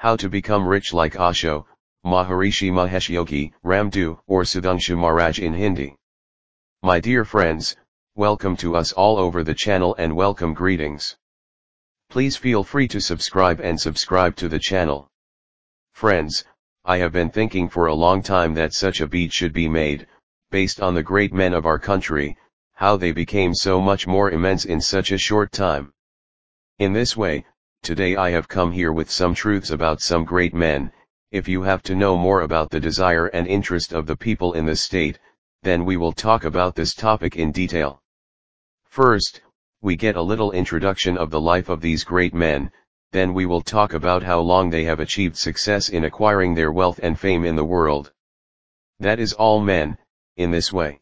How to become rich like Osho, Maharishi Mahesh Yogi, Ramdev or Sudhanshu Maharaj in Hindi. My dear friends, welcome to us all over the channel and welcome greetings. Please feel free to subscribe and subscribe to the channel. Friends, I have been thinking for a long time that such a beat should be made, based on the great men of our country, how they became so much more immense in such a short time. In this way, today I have come here with some truths about some great men, if you have to know more about the desire and interest of the people in the state, then we will talk about this topic in detail. First, we get a little introduction of the life of these great men, then we will talk about how long they have achieved success in acquiring their wealth and fame in the world. That is all men, in this way.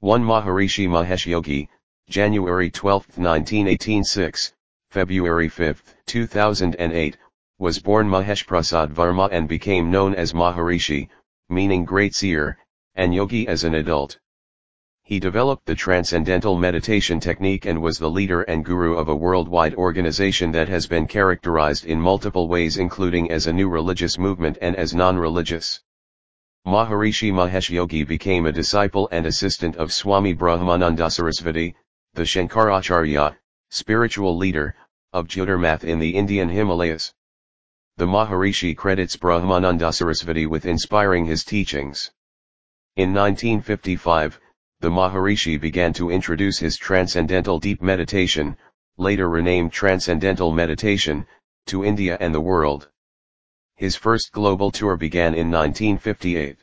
1 Maharishi Mahesh Yogi, January 12, 1918 6, February 5, 2008, was born Mahesh Prasad Varma and became known as Maharishi, meaning great seer, and Yogi as an adult. He developed the transcendental meditation technique and was the leader and guru of a worldwide organization that has been characterized in multiple ways including as a new religious movement and as non-religious. Maharishi Mahesh Yogi became a disciple and assistant of Swami Brahmananda Sarasvati, the Shankaracharya, spiritual leader, of Jyotirmath in the Indian Himalayas. The Maharishi credits Brahmananda Sarasvati with inspiring his teachings. In 1955, the Maharishi began to introduce his Transcendental Deep Meditation, later renamed Transcendental Meditation, to India and the world. His first global tour began in 1958.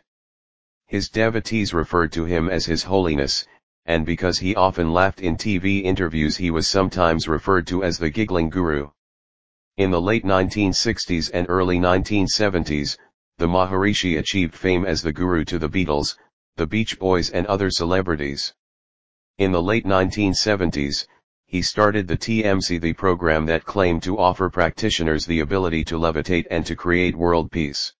His devotees referred to him as His Holiness, and because he often laughed in TV interviews he was sometimes referred to as the Giggling Guru. In the late 1960s and early 1970s, the Maharishi achieved fame as the guru to the Beatles, the Beach Boys and other celebrities. In the late 1970s, he started the TM-Sidhi program that claimed to offer practitioners the ability to levitate and to create world peace.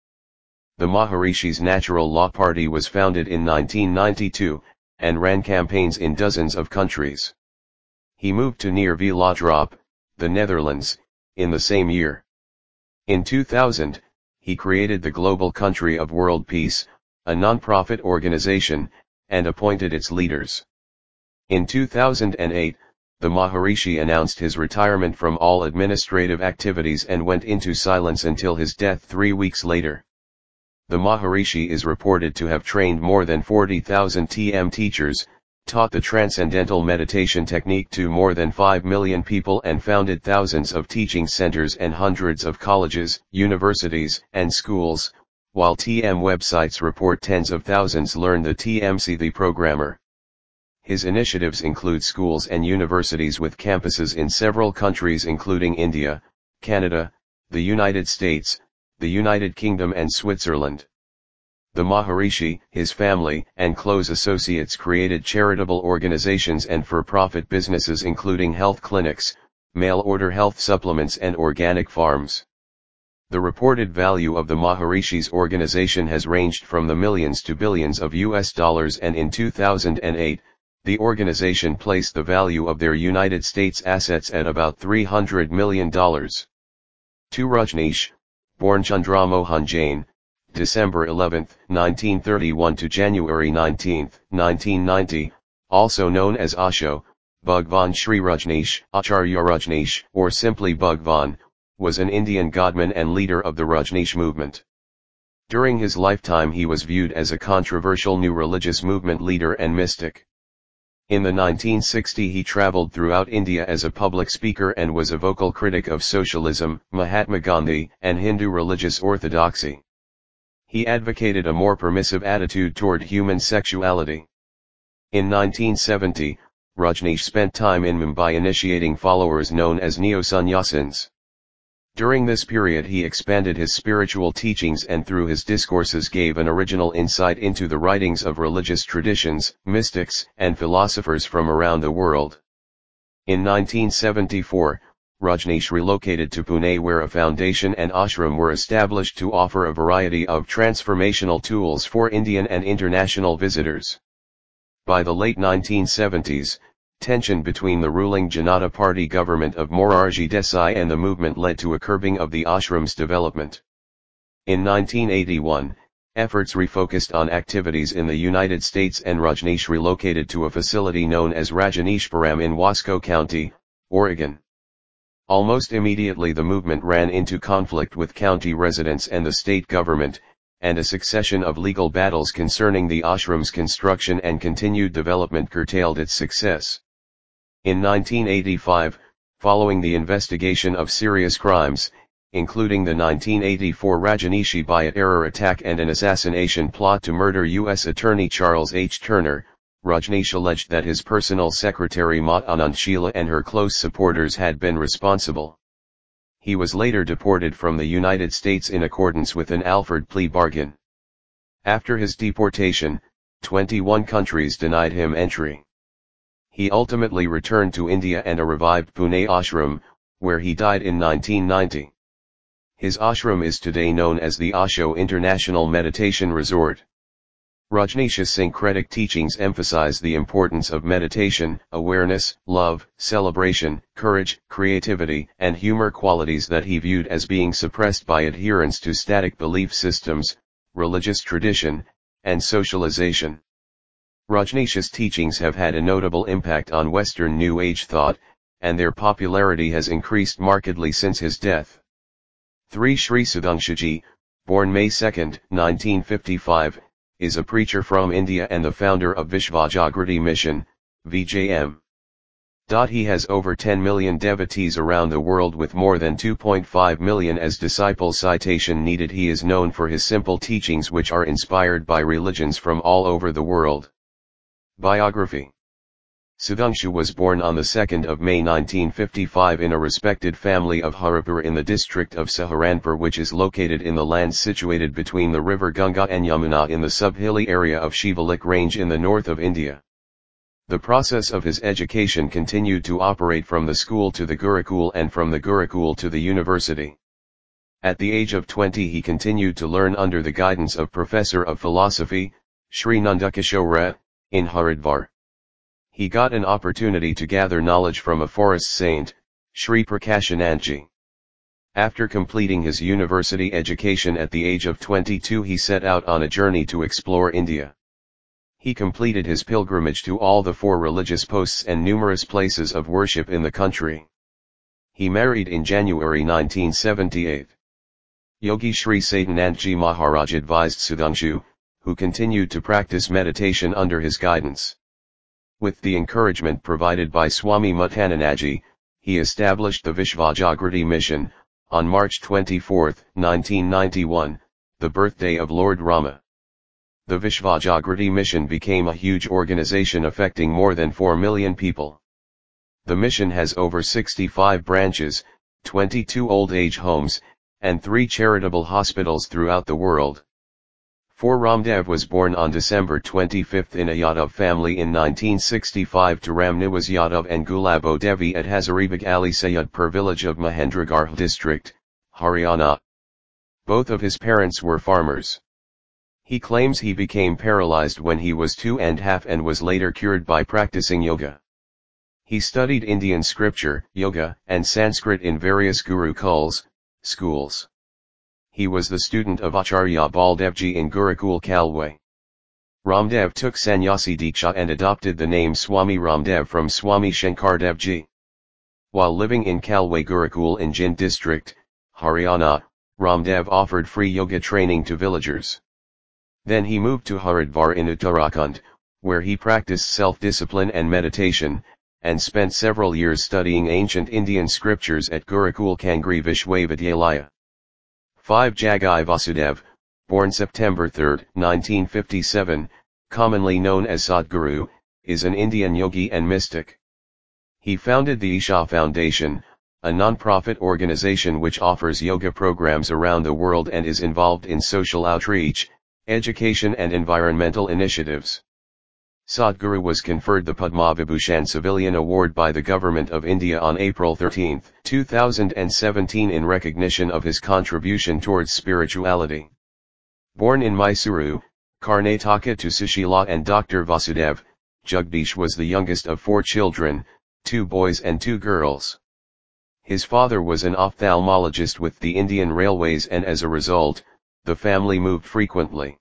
The Maharishi's Natural Law Party was founded in 1992, and ran campaigns in dozens of countries. He moved to near Vlodrop, the Netherlands, in the same year. In 2000, he created the Global Country of World Peace, a non-profit organization, and appointed its leaders. In 2008, the Maharishi announced his retirement from all administrative activities and went into silence until his death three weeks later. The Maharishi is reported to have trained more than 40,000 TM teachers, taught the transcendental meditation technique to more than 5 million people and founded thousands of teaching centers and hundreds of colleges, universities, and schools, while TM websites report tens of thousands learn the TM-Sidhi programmer. His initiatives include schools and universities with campuses in several countries including India, Canada, the United States, the United Kingdom and Switzerland. The Maharishi, his family, and close associates created charitable organizations and for-profit businesses including health clinics, mail-order health supplements and organic farms. The reported value of the Maharishi's organization has ranged from the millions to billions of US dollars and in 2008, the organization placed the value of their United States assets at about $300 million. To Rajneesh, born Chandramohan Jain, December 11, 1931 to January 19, 1990, also known as Osho, Bhagwan Sri Rajneesh, Acharya Rajneesh, or simply Bhagwan, was an Indian godman and leader of the Rajneesh movement. During his lifetime he was viewed as a controversial new religious movement leader and mystic. In the 1960s he traveled throughout India as a public speaker and was a vocal critic of socialism, Mahatma Gandhi, and Hindu religious orthodoxy. He advocated a more permissive attitude toward human sexuality. In 1970, Rajneesh spent time in Mumbai initiating followers known as neo-sannyasins. During this period he expanded his spiritual teachings and through his discourses gave an original insight into the writings of religious traditions, mystics, and philosophers from around the world. In 1974, Rajneesh relocated to Pune where a foundation and ashram were established to offer a variety of transformational tools for Indian and international visitors. By the late 1970s, tension between the ruling Janata Party government of Morarji Desai and the movement led to a curbing of the ashram's development. In 1981, efforts refocused on activities in the United States and Rajneesh relocated to a facility known as Rajneeshpuram in Wasco County, Oregon. Almost immediately the movement ran into conflict with county residents and the state government, and a succession of legal battles concerning the ashram's construction and continued development curtailed its success. In 1985, following the investigation of serious crimes, including the 1984 Rajneeshee bioterror attack and an assassination plot to murder U.S. Attorney Charles H. Turner, Rajneesh alleged that his personal secretary Ma Anand Sheela and her close supporters had been responsible. He was later deported from the United States in accordance with an Alford plea bargain. After his deportation, 21 countries denied him entry. He ultimately returned to India and a revived Pune ashram, where he died in 1990. His ashram is today known as the Osho International Meditation Resort. Rajneesh's syncretic teachings emphasize the importance of meditation, awareness, love, celebration, courage, creativity, and humor qualities that he viewed as being suppressed by adherence to static belief systems, religious tradition, and socialization. Rajneesh's teachings have had a notable impact on Western New Age thought, and their popularity has increased markedly since his death. 3 Sri Sudhanshuji, born May 2, 1955, is a preacher from India and the founder of Vishvajagriti Mission, VJM. He has over 10 million devotees around the world with more than 2.5 million as disciples citation needed he is known for his simple teachings which are inspired by religions from all over the world. Biography Sudhanshu was born on the 2nd of May 1955 in a respected family of Haripur in the district of Saharanpur which is located in the lands situated between the river Ganga and Yamuna in the sub-hilly area of Shivalik range in the north of India. The process of his education continued to operate from the school to the Gurukul and from the Gurukul to the university. At the age of 20 he continued to learn under the guidance of Professor of Philosophy, Sri Nandakishore, in Haridwar he got an opportunity to gather knowledge from a forest saint, Sri Prakashanandji. After completing his university education at the age of 22 he set out on a journey to explore India. He completed his pilgrimage to all the four religious posts and numerous places of worship in the country. He married in January 1978. Yogi Sri Satanandji Maharaj advised Sudhanshu, who continued to practice meditation under his guidance. With the encouragement provided by Swami Muthananandji, he established the Vishvajagriti mission, on March 24, 1991, the birthday of Lord Rama. The Vishvajagriti mission became a huge organization affecting more than 4 million people. The mission has over 65 branches, 22 old age homes, and 3 charitable hospitals throughout the world. For Ramdev was born on December 25 in a Yadav family in 1965 to Ram Niwas Yadav and Gulabo Devi at Hazaribagh Ali Sayadpur village of Mahendragarh district, Haryana. Both of his parents were farmers. He claims he became paralyzed when he was two and half and was later cured by practicing yoga. He studied Indian scripture, yoga, and Sanskrit in various gurukuls, schools. He was the student of Acharya Baldevji in Gurukul Kalway. Ramdev took sannyasi diksha and adopted the name Swami Ramdev from Swami Shankardevji. While living in Kalway Gurukul in Jind district, Haryana, Ramdev offered free yoga training to villagers. Then he moved to Haridwar in Uttarakhand, where he practiced self-discipline and meditation, and spent several years studying ancient Indian scriptures at Gurukul Kangri Vishwavidyalaya. 5 Jaggi Vasudev, born September 3, 1957, commonly known as Sadhguru, is an Indian yogi and mystic. He founded the Isha Foundation, a non-profit organization which offers yoga programs around the world and is involved in social outreach, education and environmental initiatives. Sadhguru was conferred the Padma Vibhushan Civilian Award by the Government of India on April 13, 2017 in recognition of his contribution towards spirituality. Born in Mysuru, Karnataka to Sushila and Dr. Vasudev, Jagdish was the youngest of four children, two boys and two girls. His father was an ophthalmologist with the Indian Railways and as a result, the family moved frequently.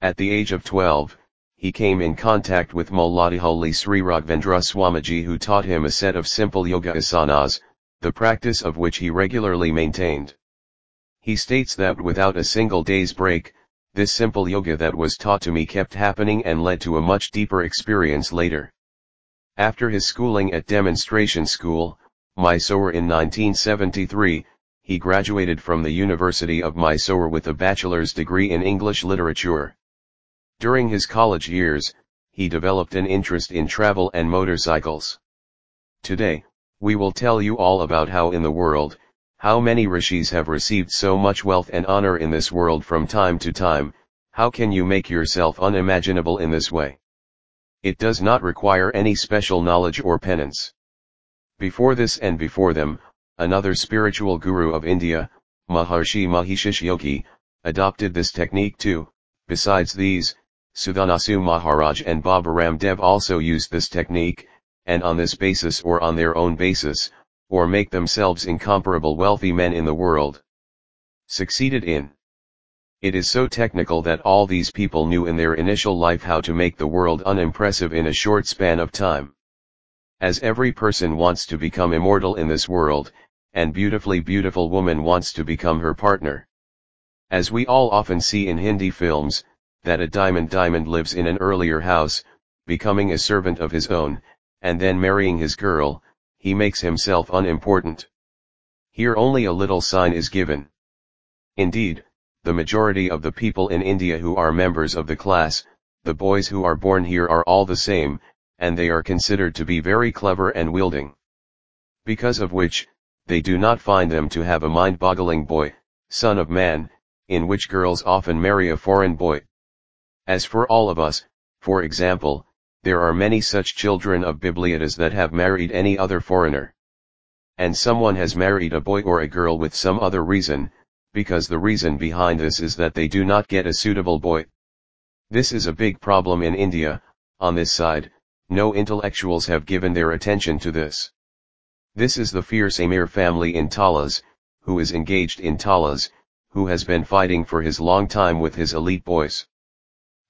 At the age of 12, he came in contact with Malladihalli Sri Raghavendra Swamiji who taught him a set of simple yoga asanas, the practice of which he regularly maintained. He states that without a single day's break, this simple yoga that was taught to me kept happening and led to a much deeper experience later. After his schooling at demonstration school, Mysore in 1973, he graduated from the University of Mysore with a bachelor's degree in English literature. During his college years, he developed an interest in travel and motorcycles. Today, we will tell you all about how in the world, how many rishis have received so much wealth and honor in this world from time to time, how can you make yourself unimaginable in this way? It does not require any special knowledge or penance. Before this and before them, another spiritual guru of India, Maharshi Maheshish Yogi, adopted this technique too. Besides these, Sudhanshu Maharaj and Baba Ramdev also used this technique, and on this basis or on their own basis, or make themselves incomparable wealthy men in the world. Succeeded in. It is so technical that all these people knew in their initial life how to make the world unimpressive in a short span of time. As every person wants to become immortal in this world, and beautifully beautiful woman wants to become her partner. As we all often see in Hindi films, that a diamond diamond lives in an earlier house, becoming a servant of his own, and then marrying his girl, he makes himself unimportant. Here only a little sign is given. Indeed, the majority of the people in India who are members of the class, the boys who are born here are all the same, and they are considered to be very clever and wielding. Because of which, they do not find them to have a mind-boggling boy, son of man, in which girls often marry a foreign boy. As for all of us, for example, there are many such children of Bibliotas that have married any other foreigner. And someone has married a boy or a girl with some other reason, because the reason behind this is that they do not get a suitable boy. This is a big problem in India, on this side, no intellectuals have given their attention to this. This is the fierce Amir family in Talas, who is engaged in Talas, who has been fighting for his long time with his elite boys.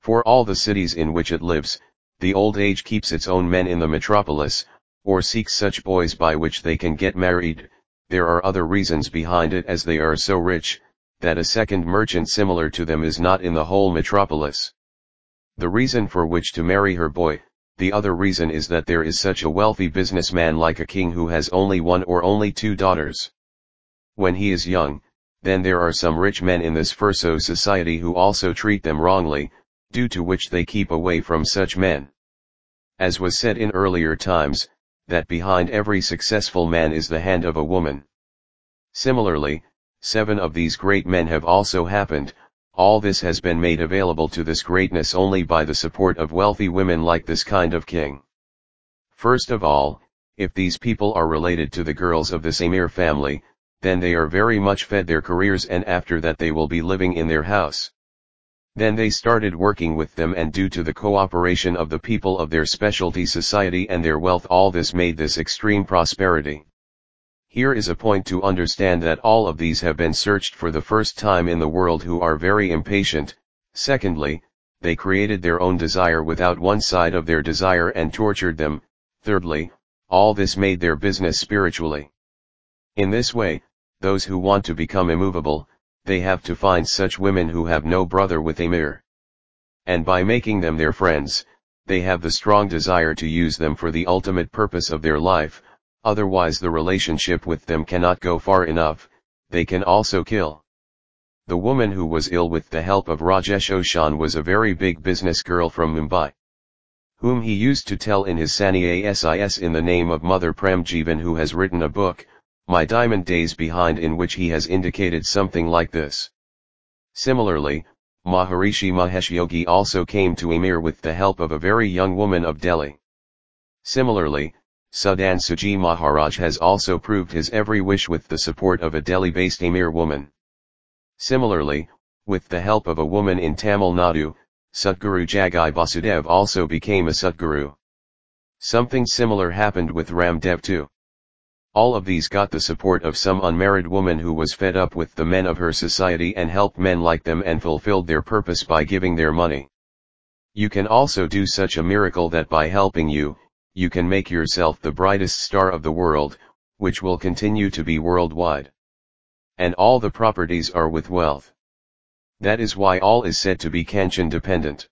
For all the cities in which it lives, the old age keeps its own men in the metropolis, or seeks such boys by which they can get married, there are other reasons behind it as they are so rich, that a second merchant similar to them is not in the whole metropolis. The reason for which to marry her boy, the other reason is that there is such a wealthy businessman like a king who has only one or only two daughters. When he is young, then there are some rich men in this Furso society who also treat them wrongly, due to which they keep away from such men. As was said in earlier times, that behind every successful man is the hand of a woman. Similarly, seven of these great men have also happened, all this has been made available to this greatness only by the support of wealthy women like this kind of king. First of all, if these people are related to the girls of the Samir family, then they are very much fed their careers and after that they will be living in their house. Then they started working with them and due to the cooperation of the people of their specialty society and their wealth all this made this extreme prosperity. Here is a point to understand that all of these have been searched for the first time in the world who are very impatient, secondly, they created their own desire without one side of their desire and tortured them, thirdly, all this made their business spiritually. In this way, those who want to become immovable, they have to find such women who have no brother with Amir. And by making them their friends, they have the strong desire to use them for the ultimate purpose of their life, otherwise the relationship with them cannot go far enough, they can also kill. The woman who was ill with the help of Rajesh Oshan was a very big business girl from Mumbai. Whom he used to tell in his Sani Sis in the name of Mother Premjivan who has written a book, My Diamond Days Behind in which he has indicated something like this. Similarly, Maharishi Mahesh Yogi also came to Emir with the help of a very young woman of Delhi. Similarly, Sudhanshuji Maharaj has also proved his every wish with the support of a Delhi-based Emir woman. Similarly, with the help of a woman in Tamil Nadu, Satguru Jaggi Basudev also became a Satguru. Something similar happened with Ramdev too. All of these got the support of some unmarried woman who was fed up with the men of her society and helped men like them and fulfilled their purpose by giving their money. You can also do such a miracle that by helping you, you can make yourself the brightest star of the world, which will continue to be worldwide. And all the properties are with wealth. That is why all is said to be Kanchan dependent.